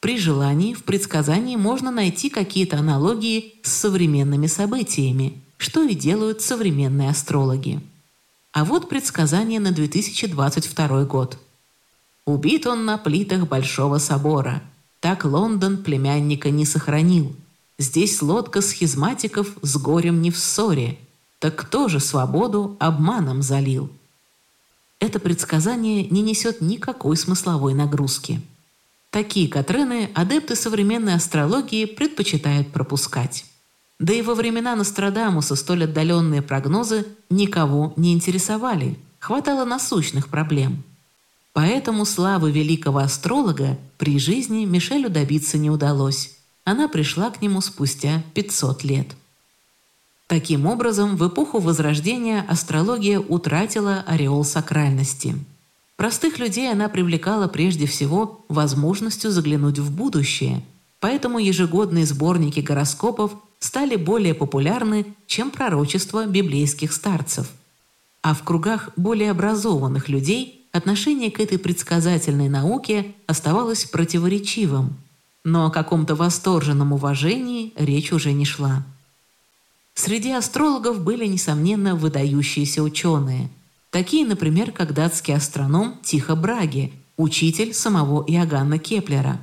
При желании в предсказании можно найти какие-то аналогии с современными событиями, что и делают современные астрологи. А вот предсказание на 2022 год. Убит он на плитах Большого собора. Так Лондон племянника не сохранил. Здесь лодка схизматиков с горем не в ссоре. Так кто же свободу обманом залил? Это предсказание не несет никакой смысловой нагрузки. Такие Катрены адепты современной астрологии предпочитают пропускать. Да и во времена Нострадамуса столь отдаленные прогнозы никого не интересовали, хватало насущных проблем. Поэтому славы великого астролога при жизни Мишелю добиться не удалось. Она пришла к нему спустя 500 лет. Таким образом, в эпоху Возрождения астрология утратила ореол сакральности – Простых людей она привлекала прежде всего возможностью заглянуть в будущее, поэтому ежегодные сборники гороскопов стали более популярны, чем пророчества библейских старцев. А в кругах более образованных людей отношение к этой предсказательной науке оставалось противоречивым, но о каком-то восторженном уважении речь уже не шла. Среди астрологов были, несомненно, выдающиеся ученые – Такие, например, как датский астроном Тихо Браги, учитель самого Иоганна Кеплера.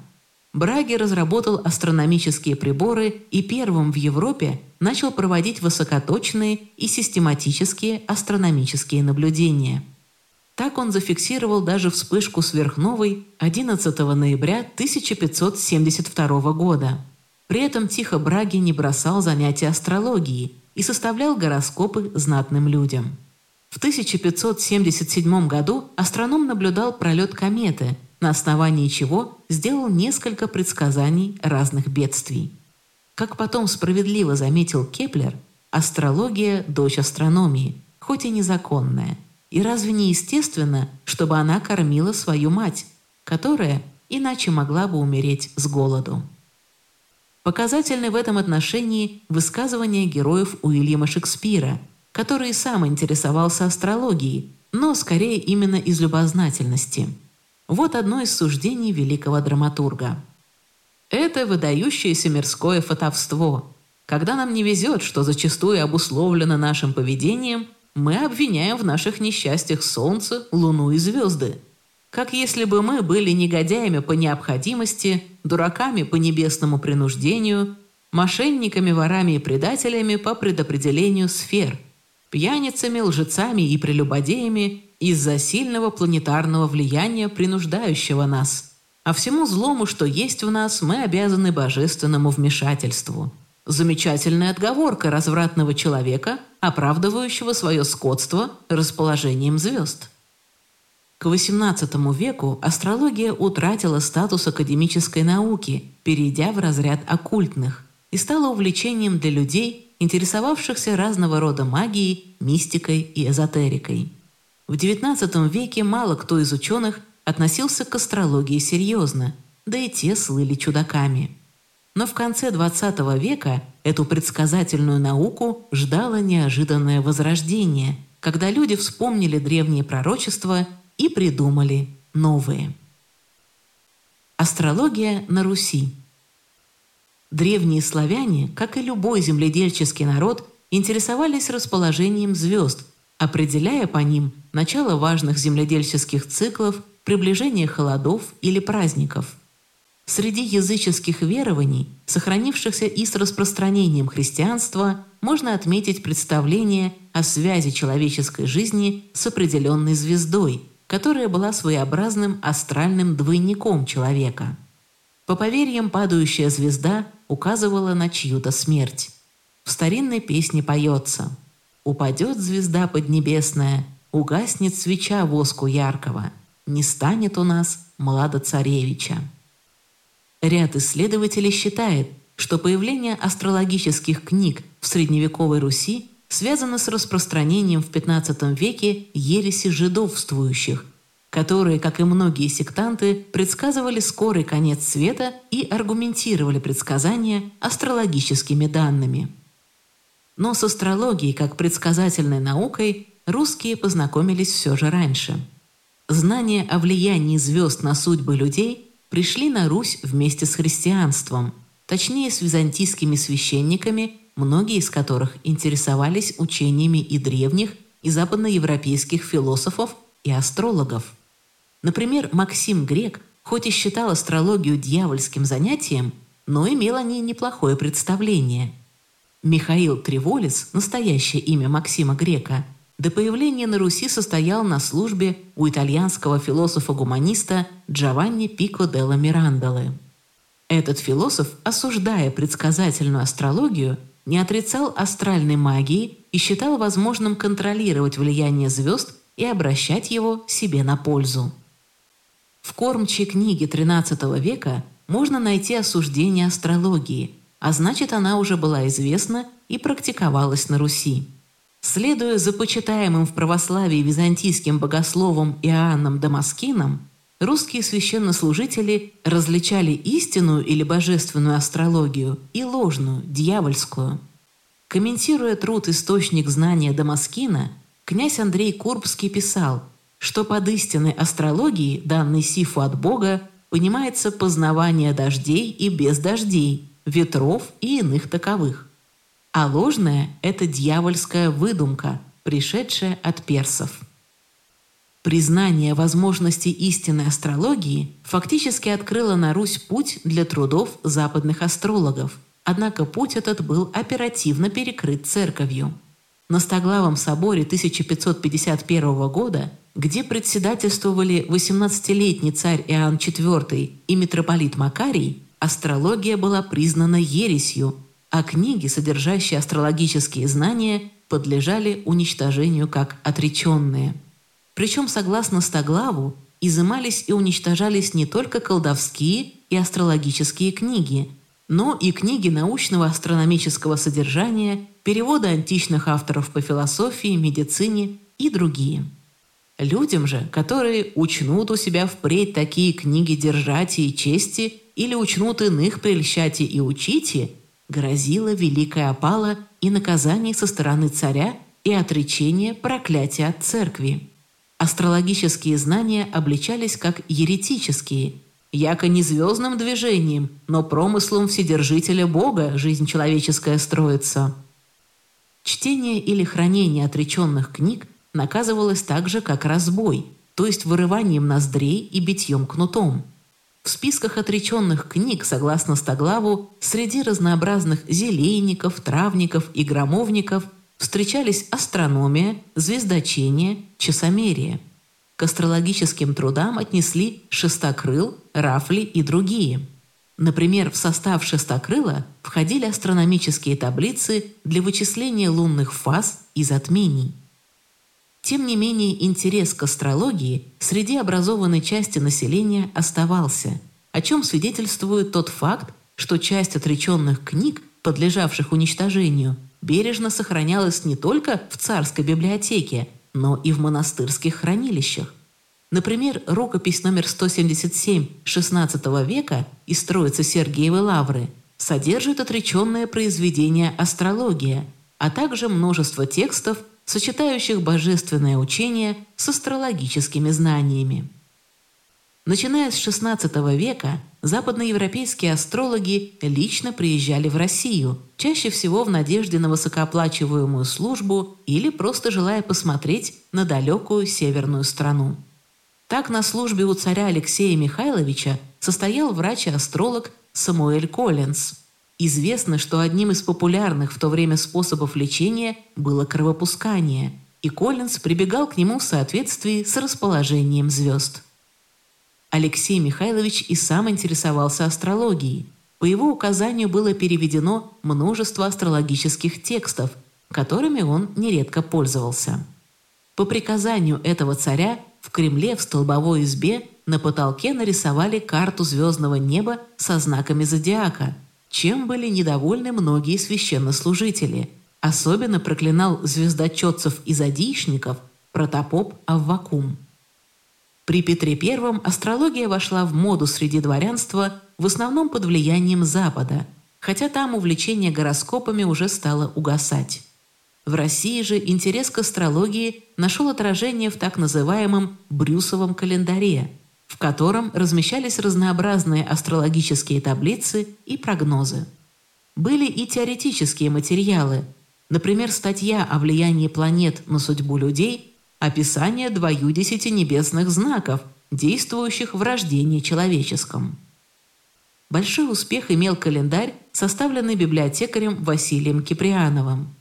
Браги разработал астрономические приборы и первым в Европе начал проводить высокоточные и систематические астрономические наблюдения. Так он зафиксировал даже вспышку сверхновой 11 ноября 1572 года. При этом Тихо Браге не бросал занятия астрологией и составлял гороскопы знатным людям. В 1577 году астроном наблюдал пролет кометы – на основании чего сделал несколько предсказаний разных бедствий. Как потом справедливо заметил Кеплер, астрология – дочь астрономии, хоть и незаконная. И разве не естественно, чтобы она кормила свою мать, которая иначе могла бы умереть с голоду? Показательны в этом отношении высказывания героев Уильяма Шекспира, который сам интересовался астрологией, но скорее именно из любознательности – вот одно из суждений великого драматурга. Это выдающееся мирское фатовство. Когда нам не везет, что зачастую обусловлено нашим поведением, мы обвиняем в наших несчастьях солнце, луну и звезды. Как если бы мы были негодяями по необходимости, дураками по небесному принуждению, мошенниками, ворами и предателями по предопределению сфер, пьяницами, лжецами и прелюбодеями из-за сильного планетарного влияния, принуждающего нас. А всему злому, что есть в нас, мы обязаны божественному вмешательству. Замечательная отговорка развратного человека, оправдывающего свое скотство расположением звезд. К XVIII веку астрология утратила статус академической науки, перейдя в разряд оккультных, и стала увлечением для людей, интересовавшихся разного рода магией, мистикой и эзотерикой. В XIX веке мало кто из ученых относился к астрологии серьезно, да и те слыли чудаками. Но в конце XX века эту предсказательную науку ждало неожиданное возрождение, когда люди вспомнили древние пророчества и придумали новые. Астрология на Руси Древние славяне, как и любой земледельческий народ, интересовались расположением звезд, определяя по ним начало важных земледельческих циклов, приближение холодов или праздников. Среди языческих верований, сохранившихся и с распространением христианства, можно отметить представление о связи человеческой жизни с определенной звездой, которая была своеобразным астральным двойником человека. По поверьям, падающая звезда указывала на чью-то смерть. В старинной песне поется – Упадет звезда поднебесная, угаснет свеча воску яркого, не станет у нас млада-царевича. Ряд исследователей считает, что появление астрологических книг в средневековой Руси связано с распространением в XV веке ереси жидовствующих, которые, как и многие сектанты, предсказывали скорый конец света и аргументировали предсказания астрологическими данными. Но с астрологией, как предсказательной наукой, русские познакомились все же раньше. Знания о влиянии звезд на судьбы людей пришли на Русь вместе с христианством, точнее с византийскими священниками, многие из которых интересовались учениями и древних, и западноевропейских философов и астрологов. Например, Максим Грек, хоть и считал астрологию дьявольским занятием, но имел о ней неплохое представление – Михаил Криволис, настоящее имя Максима Грека, до появления на Руси состоял на службе у итальянского философа-гуманиста Джованни Пико делла Мирандолы. Этот философ, осуждая предсказательную астрологию, не отрицал астральной магии и считал возможным контролировать влияние звезд и обращать его себе на пользу. В кормчей книге XIII века можно найти осуждение астрологии – а значит, она уже была известна и практиковалась на Руси. Следуя за почитаемым в православии византийским богословом Иоанном Дамаскином, русские священнослужители различали истинную или божественную астрологию и ложную, дьявольскую. Комментируя труд «Источник знания Дамаскина», князь Андрей Курбский писал, что под истинной астрологией, данной Сифу от Бога, понимается познавание дождей и без дождей – ветров и иных таковых. А ложное – это дьявольская выдумка, пришедшая от персов. Признание возможности истинной астрологии фактически открыло на Русь путь для трудов западных астрологов, однако путь этот был оперативно перекрыт церковью. На Стоглавом соборе 1551 года, где председательствовали 18-летний царь Иоанн IV и митрополит Макарий, астрология была признана ересью, а книги, содержащие астрологические знания, подлежали уничтожению как отреченные. Причем, согласно Стоглаву, изымались и уничтожались не только колдовские и астрологические книги, но и книги научного астрономического содержания, переводы античных авторов по философии, медицине и другие. Людям же, которые учнут у себя впредь такие книги держать и чести или учнут иных прельщать и учите, грозила великая опала и наказание со стороны царя и отречение проклятия от церкви. Астрологические знания обличались как еретические, яко не звездным движением, но промыслом Вседержителя Бога жизнь человеческая строится. Чтение или хранение отреченных книг наказывалось так же, как разбой, то есть вырыванием ноздрей и битьем кнутом. В списках отреченных книг, согласно Стоглаву, среди разнообразных зелейников, травников и громовников – встречались астрономия, звездочение, часомерие. К астрологическим трудам отнесли шестокрыл, рафли и другие. Например, в состав шестокрыла входили астрономические таблицы для вычисления лунных фаз и затмений. Тем не менее, интерес к астрологии среди образованной части населения оставался, о чем свидетельствует тот факт, что часть отреченных книг, подлежавших уничтожению, бережно сохранялась не только в царской библиотеке, но и в монастырских хранилищах. Например, рукопись номер 177 XVI века из Троицы Сергиевой Лавры содержит отреченное произведение «Астрология», а также множество текстов, сочетающих божественное учение с астрологическими знаниями. Начиная с XVI века западноевропейские астрологи лично приезжали в Россию, чаще всего в надежде на высокооплачиваемую службу или просто желая посмотреть на далекую северную страну. Так на службе у царя Алексея Михайловича состоял врач-астролог Самуэль Коллинз. Известно, что одним из популярных в то время способов лечения было кровопускание, и Коллинз прибегал к нему в соответствии с расположением звезд. Алексей Михайлович и сам интересовался астрологией. По его указанию было переведено множество астрологических текстов, которыми он нередко пользовался. По приказанию этого царя в Кремле в столбовой избе на потолке нарисовали карту звездного неба со знаками зодиака, чем были недовольны многие священнослужители. Особенно проклинал звездочетцев и задейшников протопоп Аввакум. При Петре I астрология вошла в моду среди дворянства в основном под влиянием Запада, хотя там увлечение гороскопами уже стало угасать. В России же интерес к астрологии нашел отражение в так называемом «Брюсовом календаре», в котором размещались разнообразные астрологические таблицы и прогнозы. Были и теоретические материалы, например, статья о влиянии планет на судьбу людей – описание двоюдесяти небесных знаков, действующих в рождении человеческом. Большой успех имел календарь, составленный библиотекарем Василием Киприановым.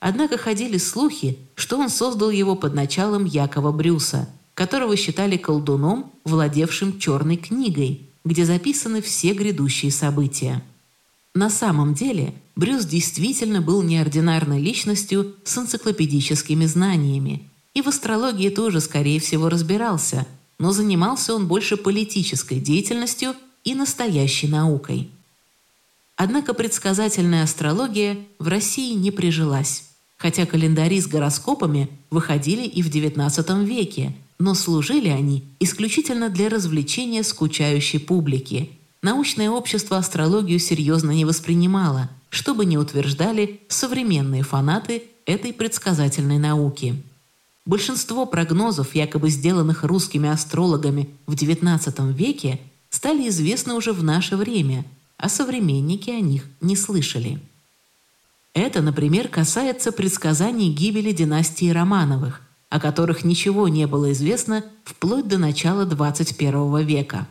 Однако ходили слухи, что он создал его под началом Якова Брюса, которого считали колдуном, владевшим черной книгой, где записаны все грядущие события. На самом деле Брюс действительно был неординарной личностью с энциклопедическими знаниями, и в астрологии тоже, скорее всего, разбирался, но занимался он больше политической деятельностью и настоящей наукой. Однако предсказательная астрология в России не прижилась, хотя календари с гороскопами выходили и в XIX веке, но служили они исключительно для развлечения скучающей публики. Научное общество астрологию серьезно не воспринимало, чтобы не утверждали современные фанаты этой предсказательной науки. Большинство прогнозов, якобы сделанных русскими астрологами в XIX веке, стали известны уже в наше время, а современники о них не слышали. Это, например, касается предсказаний гибели династии Романовых. О которых ничего не было известно вплоть до начала 21 века.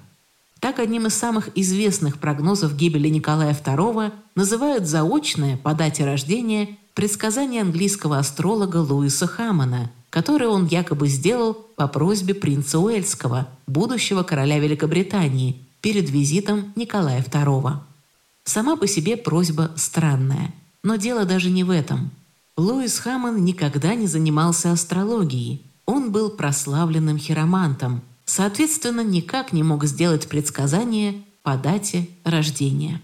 Так одним из самых известных прогнозов гибели Николая II называют заочное по дате рождения предсказание английского астролога Луиса Хаммона, которое он якобы сделал по просьбе принца Уэльского, будущего короля Великобритании, перед визитом Николая II. Сама по себе просьба странная, но дело даже не в этом. Луис Хаммон никогда не занимался астрологией. Он был прославленным хиромантом, соответственно, никак не мог сделать предсказание по дате рождения.